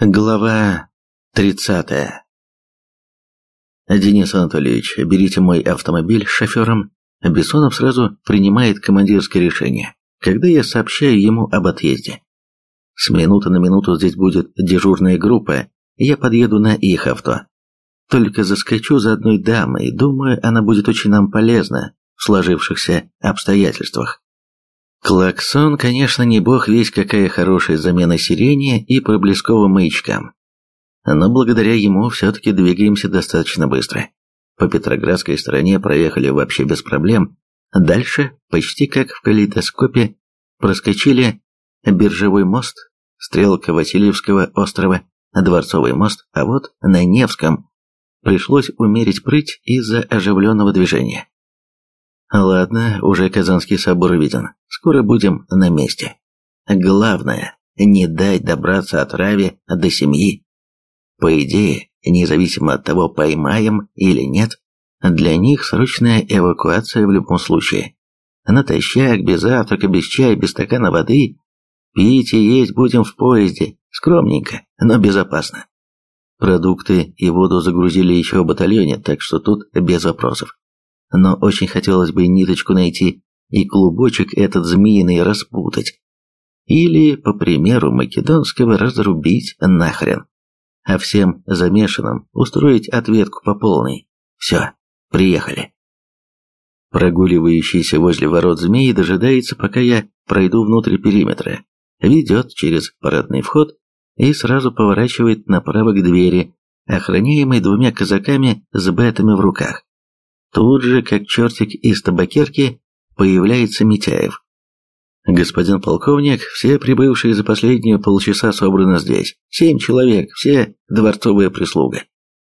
Глава 30. Денис Анатольевич, берите мой автомобиль с шофером. Бессонов сразу принимает командирское решение, когда я сообщаю ему об отъезде. С минуты на минуту здесь будет дежурная группа, я подъеду на их авто. Только заскочу за одной дамой, думаю, она будет очень нам полезна в сложившихся обстоятельствах. Клаксон, конечно, не бог весь какая хорошая замена сирене и проблесковым маячкам. Но благодаря ему все-таки двигаемся достаточно быстро. По Петроградской стороне проехали вообще без проблем. Дальше, почти как в калейдоскопе, проскочили Биржевой мост, Стрелка Васильевского острова, Дворцовый мост, а вот на Невском пришлось умерить прыть из-за оживленного движения. Ладно, уже Казанский собор виден. Скоро будем на месте. Главное, не дать добраться от Рави до семьи. По идее, независимо от того, поймаем или нет, для них срочная эвакуация в любом случае. Натощак, без завтрака, без чая, без стакана воды. Пить и есть будем в поезде. Скромненько, но безопасно. Продукты и воду загрузили еще в батальоне, так что тут без вопросов но очень хотелось бы ниточку найти и клубочек этот змеиный распутать. Или, по примеру македонского, разрубить нахрен. А всем замешанным устроить ответку по полной. Все, приехали. Прогуливающийся возле ворот змеи дожидается, пока я пройду внутрь периметра. Ведет через парадный вход и сразу поворачивает направо к двери, охраняемой двумя казаками с бетами в руках. Тут же, как чертик из табакерки, появляется Митяев. «Господин полковник, все прибывшие за последние полчаса собраны здесь. Семь человек, все дворцовая прислуга.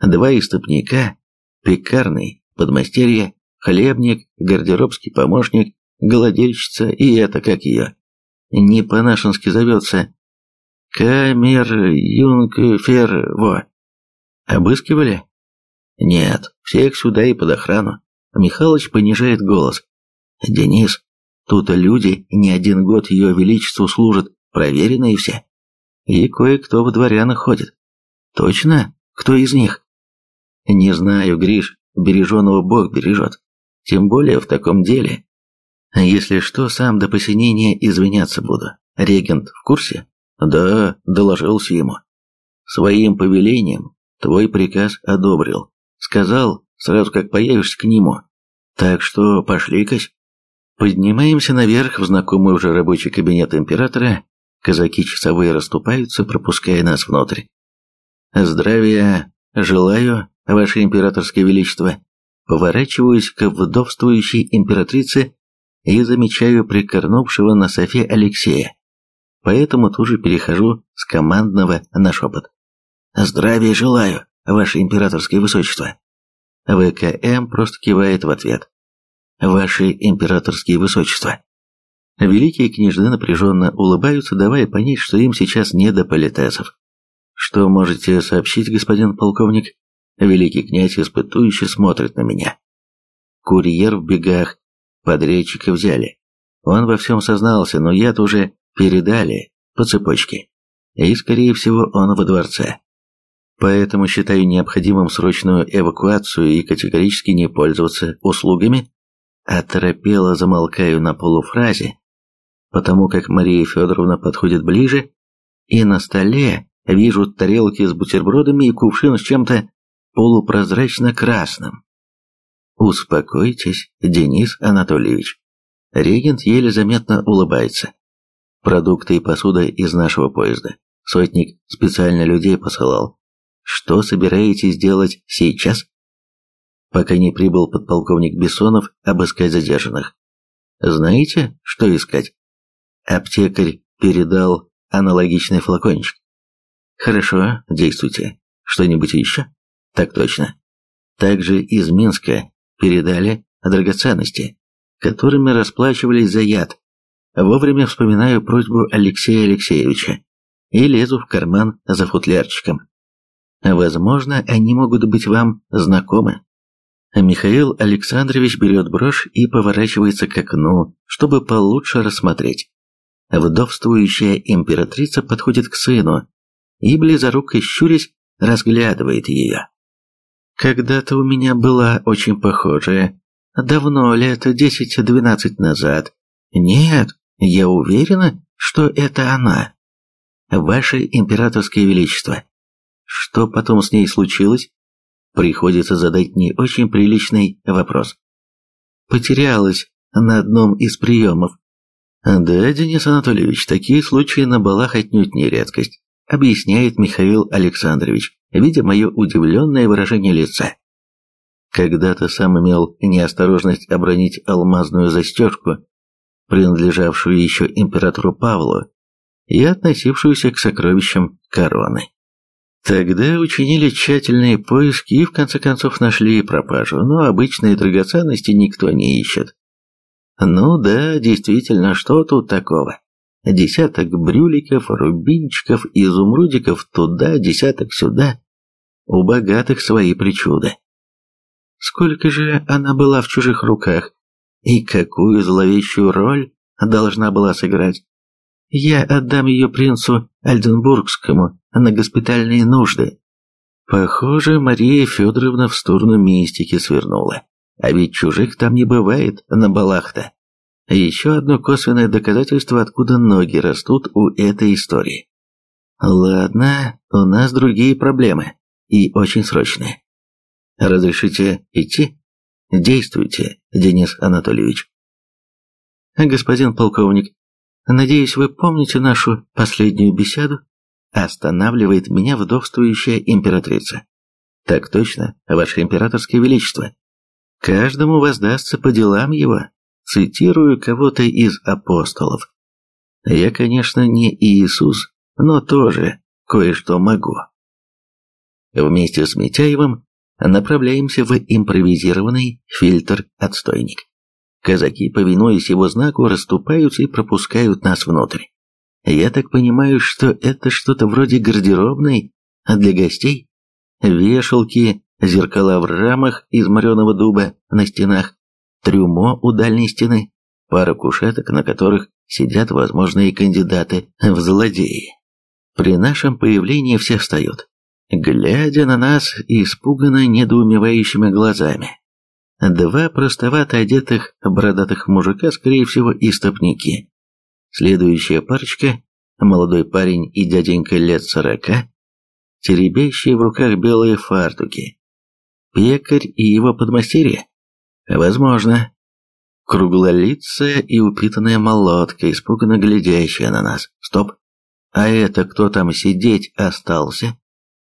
Два истопника, пекарный, подмастерье, хлебник, гардеробский помощник, голодельщица и это, как ее, не по-нашенски зовется, камер юнгфер, во. Обыскивали? Нет, всех сюда и под охрану. Михалыч понижает голос. Денис, тут люди не один год ее величеству служат, проверенные все. И кое-кто в дворянах ходит. Точно? Кто из них? Не знаю, Гриш, береженого Бог бережет. Тем более в таком деле. Если что, сам до посинения извиняться буду. Регент в курсе? Да, доложился ему. Своим повелением твой приказ одобрил. Сказал, сразу как появишься к нему. Так что пошли-кась. Поднимаемся наверх в знакомый уже рабочий кабинет императора. Казаки часовые расступаются, пропуская нас внутрь. Здравия желаю, ваше императорское величество. Поворачиваюсь к вдовствующей императрице и замечаю прикорнувшего на софе Алексея. Поэтому тут же перехожу с командного на шепот. «Здравия желаю!» Ваше императорское высочество. ВКМ просто кивает в ответ. Ваше императорские высочества. Великие княжны напряженно улыбаются, давая понять, что им сейчас не до политесов. Что можете сообщить, господин полковник? Великий князь испытующе смотрит на меня. Курьер в бегах, подрядчика взяли. Он во всем сознался, но яд уже передали по цепочке. И, скорее всего, он во дворце. Поэтому считаю необходимым срочную эвакуацию и категорически не пользоваться услугами, оторопело замолкаю на полуфразе, потому как Мария Федоровна подходит ближе, и на столе вижу тарелки с бутербродами и кувшин с чем-то полупрозрачно-красным. Успокойтесь, Денис Анатольевич. Регент еле заметно улыбается. Продукты и посуда из нашего поезда. Сотник специально людей посылал, что собираетесь делать сейчас? Пока не прибыл подполковник Бессонов обыскать задержанных. Знаете, что искать? Аптекарь передал аналогичный флакончик. Хорошо, действуйте. Что-нибудь еще? Так точно. Также из Минска передали драгоценности, которыми расплачивались за яд. Вовремя вспоминаю просьбу Алексея Алексеевича и лезу в карман за футлярчиком. Возможно, они могут быть вам знакомы. Михаил Александрович берет брошь и поворачивается к окну, чтобы получше рассмотреть. Вдовствующая императрица подходит к сыну, и, близоруко щурясь, разглядывает ее. Когда-то у меня была очень похожая. Давно, лет десять-двенадцать назад. Нет, я уверена, что это она. Ваше императорское величество. Что потом с ней случилось? Приходится задать не очень приличный вопрос. Потерялась на одном из приемов. Да, Денис Анатольевич, такие случаи на балах отнюдь не редкость, объясняет Михаил Александрович, видя мое удивленное выражение лица. Когда-то сам имел неосторожность обронить алмазную застежку, принадлежавшую еще императору Павлу и относившуюся к сокровищам короны. Тогда учинили тщательные поиски и в конце концов нашли пропажу, но обычные драгоценности никто не ищет. Ну да, действительно, что тут такого? Десяток брюликов, рубинчиков, изумрудиков туда, десяток сюда. У богатых свои причуды. Сколько же она была в чужих руках, и какую зловещую роль должна была сыграть? Я отдам ее принцу Альденбургскому на госпитальные нужды. Похоже, Мария Федоровна в сторону мистики свернула. А ведь чужих там не бывает на балах-то. Еще одно косвенное доказательство, откуда ноги растут у этой истории. Ладно, у нас другие проблемы. И очень срочные. Разрешите идти? Действуйте, Денис Анатольевич. Господин полковник, надеюсь, вы помните нашу последнюю беседу? Останавливает меня вдовствующая императрица. Так точно, ваше императорское величество. Каждому воздастся по делам его. Цитирую кого-то из апостолов. Я, конечно, не Иисус, но тоже кое-что могу. Вместе с Митяевым направляемся в импровизированный фильтр-отстойник. Казаки, повинуясь его знаку, расступаются и пропускают нас внутрь. Я так понимаю, что это что-то вроде гардеробной для гостей? Вешалки, зеркала в рамах из мореного дуба на стенах, трюмо у дальней стены, пара кушеток, на которых сидят возможные кандидаты в злодеи. При нашем появлении все встают, глядя на нас испуганно недоумевающими глазами. Два простовато одетых бородатых мужика, скорее всего, истопники. Следующая парочка – молодой парень и дяденька лет сорока, теребящие в руках белые фартуки. Пекарь и его подмастерье? Возможно. Круглолицая и упитанная молотка, испуганно глядящая на нас. Стоп. А это кто там сидеть остался?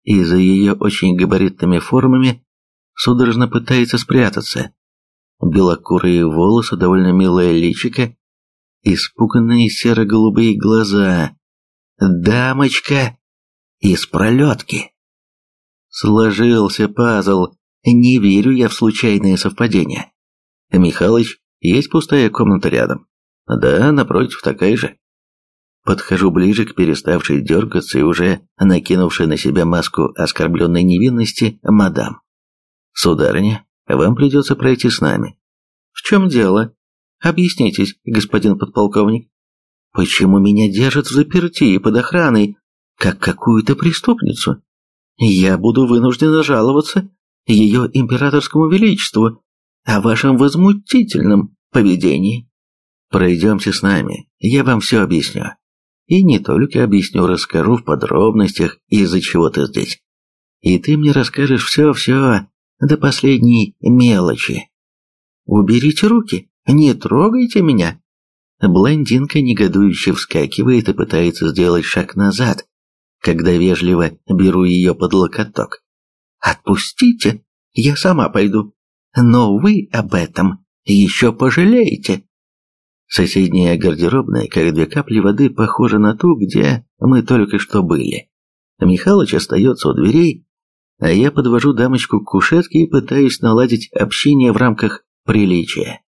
И за ее очень габаритными формами судорожно пытается спрятаться. Белокурые волосы, довольно милое личико, испуганные серо-голубые глаза. «Дамочка!» Из пролетки. Сложился пазл. Не верю я в случайные совпадения. Михалыч, есть пустая комната рядом? Да, напротив, такая же. Подхожу ближе к переставшей дергаться и уже накинувшей на себя маску оскорбленной невинности мадам. «Сударыня, вам придется пройти с нами». «В чем дело? Объяснитесь, господин подполковник. Почему меня держат в заперти и под охраной, как какую-то преступницу? Я буду вынуждена жаловаться ее императорскому величеству о вашем возмутительном поведении. Пройдемте с нами, я вам все объясню. И не только объясню, расскажу в подробностях, из-за чего ты здесь. И ты мне расскажешь все-все до последней мелочи. Уберите руки, не трогайте меня. Блондинка негодующе вскакивает и пытается сделать шаг назад, когда вежливо беру ее под локоток. «Отпустите, я сама пойду, но вы об этом еще пожалеете». Соседняя гардеробная, как две капли воды, похожа на ту, где мы только что были. Михалыч остается у дверей, а я подвожу дамочку к кушетке и пытаюсь наладить общение в рамках приличия.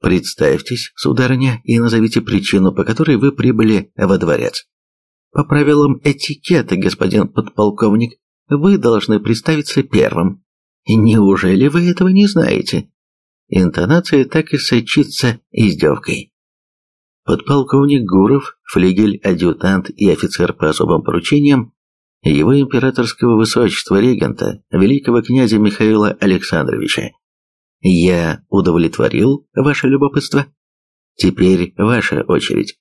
Представьтесь, сударыня, и назовите причину, по которой вы прибыли во дворец. По правилам этикета, господин подполковник, вы должны представиться первым. Неужели вы этого не знаете? Интонация так и сочится издевкой. Подполковник Гуров, флигель-адъютант и офицер по особым поручениям, его императорского высочества регента, великого князя Михаила Александровича. Я удовлетворил ваше любопытство? Теперь ваша очередь.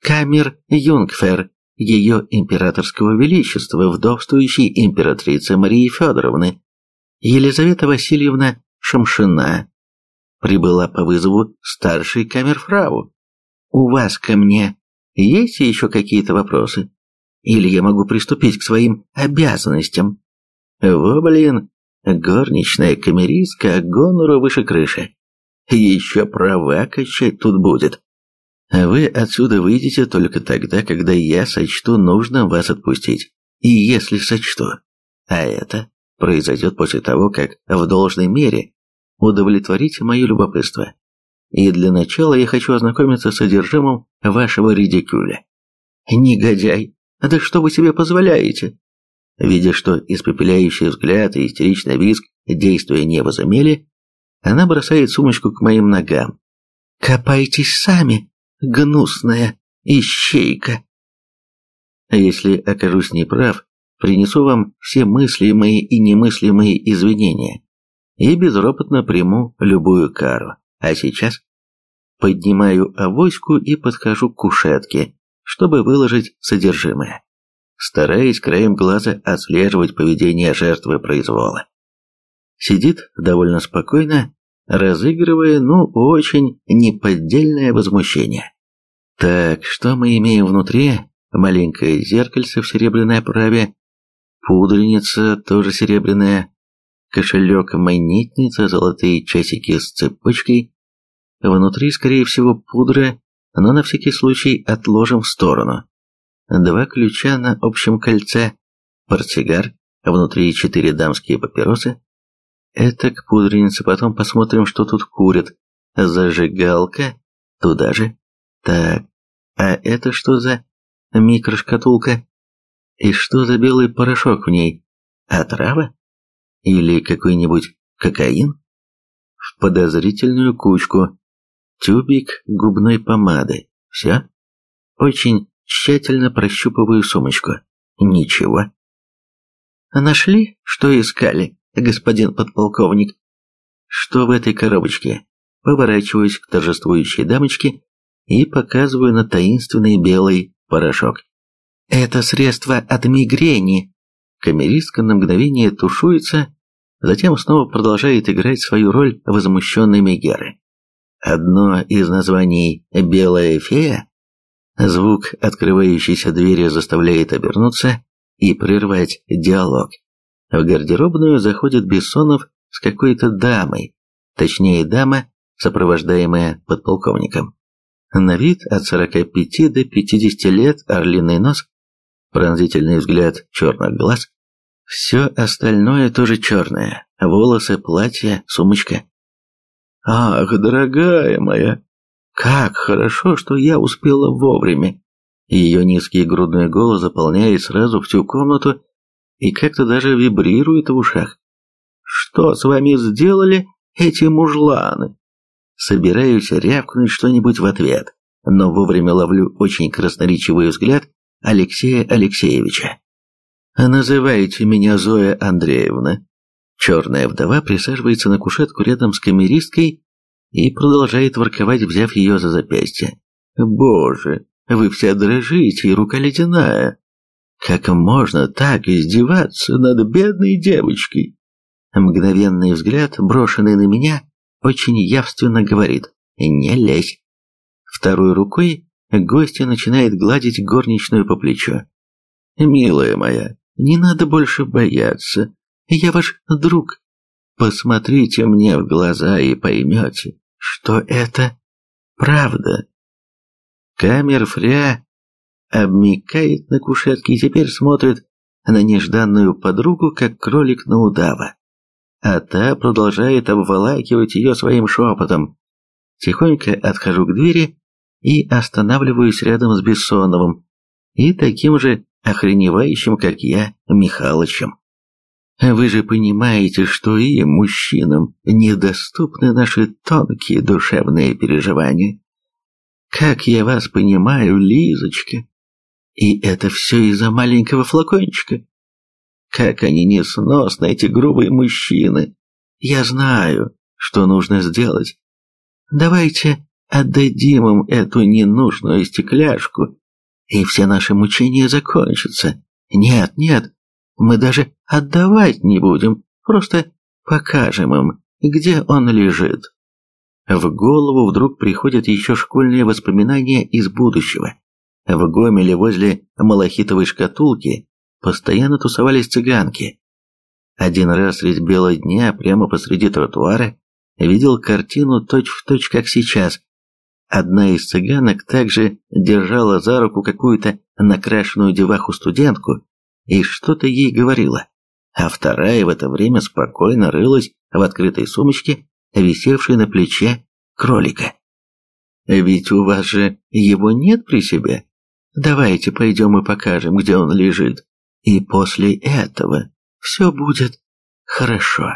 Камер Юнгфер, ее императорского величества, вдовствующей императрицы Марии Федоровны, Елизавета Васильевна Шамшина, прибыла по вызову старшей камерфрау. У вас ко мне есть еще какие-то вопросы? Или я могу приступить к своим обязанностям? Во, блин, горничная камеристка, а гонору выше крыши. Еще права качать тут будет. Вы отсюда выйдете только тогда, когда я сочту нужным вас отпустить. И если сочту. А это произойдет после того, как в должной мере удовлетворите мое любопытство. И для начала я хочу ознакомиться с содержимым вашего редикюля. Негодяй, да что вы себе позволяете? Видя, что испепеляющий взгляд и истеричный визг действия не возымели, она бросает сумочку к моим ногам. «Копайтесь сами, гнусная ищейка!» Если окажусь неправ, принесу вам все мыслимые и немыслимые извинения и безропотно приму любую кару. А сейчас поднимаю авоську и подхожу к кушетке, чтобы выложить содержимое, стараясь краем глаза отслеживать поведение жертвы произвола. Сидит довольно спокойно, разыгрывая, ну, очень неподдельное возмущение. Так, что мы имеем внутри? Маленькое зеркальце в серебряной оправе, пудреница тоже серебряная, кошелек, монетница, золотые часики с цепочкой. Внутри, скорее всего, пудра, но на всякий случай отложим в сторону. Два ключа на общем кольце, портсигар, внутри четыре дамские папиросы. Это к пудренице, потом посмотрим, что тут курят. Зажигалка, туда же. Так, а это что за микрошкатулка? И что за белый порошок в ней? Отрава? Или какой-нибудь кокаин? В подозрительную кучку. Тюбик губной помады. Все? Очень тщательно прощупываю сумочку. Ничего. Нашли, что искали, господин подполковник? Что в этой коробочке? Поворачиваюсь к торжествующей дамочке и показываю на таинственный белый порошок. Это средство от мигрени, Камеристка на мгновение тушуется, затем снова продолжает играть свою роль возмущенной Мегеры. Одно из названий «Белая фея» Звук открывающейся двери заставляет обернуться и прервать диалог. В гардеробную заходит Бессонов с какой-то дамой, точнее дама, сопровождаемая подполковником. На вид от 45 до 50 лет орлиный нос, пронзительный взгляд черных глаз. Все остальное тоже черное. Волосы, платье, сумочка. «Ах, дорогая моя, как хорошо, что я успела вовремя!» Ее низкий грудной голос заполняет сразу всю комнату и как-то даже вибрирует в ушах. «Что с вами сделали эти мужланы?» Собираюсь рявкнуть что-нибудь в ответ, но вовремя ловлю очень красноречивый взгляд Алексея Алексеевича. «Называйте меня Зоя Андреевна». Черная вдова присаживается на кушетку рядом с камеристкой и продолжает ворковать, взяв ее за запястье. «Боже, вы вся дрожите, и рука ледяная. Как можно так издеваться над бедной девочкой?» Мгновенный взгляд, брошенный на меня, очень явственно говорит «Не лезь». Второй рукой Гостья начинает гладить горничную по плечу. «Милая моя, не надо больше бояться. Я ваш друг. Посмотрите мне в глаза и поймете, что это правда». Камер Фря обмикает на кушетке и теперь смотрит на нежданную подругу, как кролик на удава. А та продолжает обволакивать ее своим шепотом. Тихонько отхожу к двери и останавливаюсь рядом с Бессоновым и таким же охреневающим, как я, Михалычем. Вы же понимаете, что и мужчинам недоступны наши тонкие душевные переживания. Как я вас понимаю, Лизочка. И это все из-за маленького флакончика. Как они несносны, эти грубые мужчины. Я знаю, что нужно сделать. Давайте отдадим им эту ненужную стекляшку, и все наши мучения закончатся. Нет, нет, мы даже отдавать не будем, просто покажем им, где он лежит. В голову вдруг приходят еще школьные воспоминания из будущего. В Гомеле возле малахитовой шкатулки постоянно тусовались цыганки. Один раз средь бела дня, прямо посреди тротуара, видел картину точь-в-точь, точь, как сейчас. Одна из цыганок также держала за руку какую-то накрашенную деваху-студентку и что-то ей говорила, а вторая в это время спокойно рылась в открытой сумочке, висевшей на плече кролика. «Ведь у вас же его нет при себе? Давайте пойдем и покажем, где он лежит, и после этого все будет хорошо».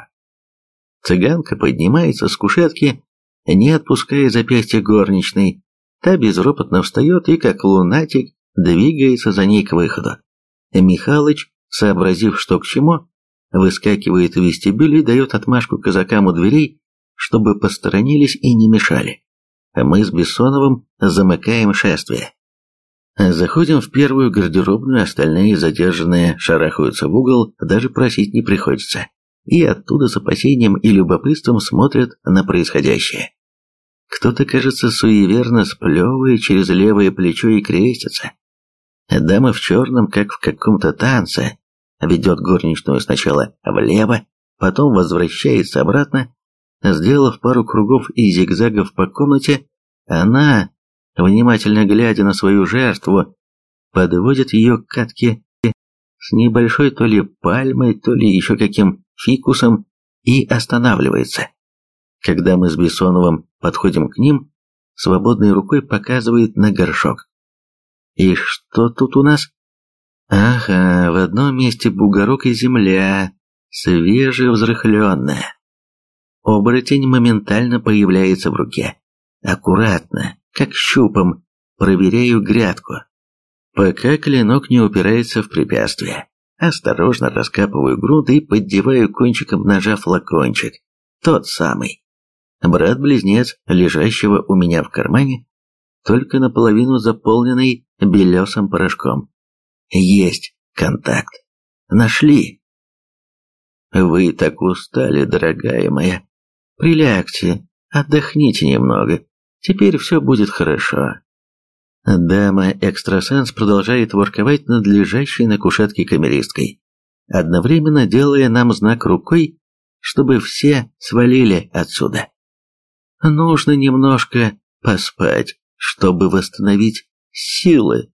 Цыганка поднимается с кушетки, не отпуская запястья горничной. Та безропотно встает и, как лунатик, двигается за ней к выходу. Михалыч, сообразив, что к чему, выскакивает в вестибюль и дает отмашку казакам у дверей, чтобы посторонились и не мешали. Мы с Бессоновым замыкаем шествие. Заходим в первую гардеробную, остальные задержанные шарахаются в угол, даже просить не приходится и оттуда с опасением и любопытством смотрят на происходящее. Кто-то, кажется, суеверно сплевывая через левое плечо и крестится. Дама в черном, как в каком-то танце, ведет горничную сначала влево, потом возвращается обратно. Сделав пару кругов и зигзагов по комнате, она, внимательно глядя на свою жертву, подводит ее к катке с небольшой то ли пальмой, то ли еще каким фикусом и останавливается. Когда мы с Бессоновым подходим к ним, свободной рукой показывает на горшок. И что тут у нас? Ага, в одном месте бугорок и земля, свежевзрыхленная. Оборотень моментально появляется в руке. Аккуратно, как щупом, проверяю грядку. Пока клинок не упирается в препятствие. Осторожно раскапываю грунт и поддеваю кончиком ножа флакончик. Тот самый. Брат-близнец, лежащего у меня в кармане, только наполовину заполненный белесым порошком. Есть контакт. Нашли. Вы так устали, дорогая моя. Прилягте, отдохните немного. Теперь все будет хорошо. Дама-экстрасенс продолжает ворковать над лежащей на кушетке камеристкой, одновременно делая нам знак рукой, чтобы все свалили отсюда. Нужно немножко поспать, чтобы восстановить силы.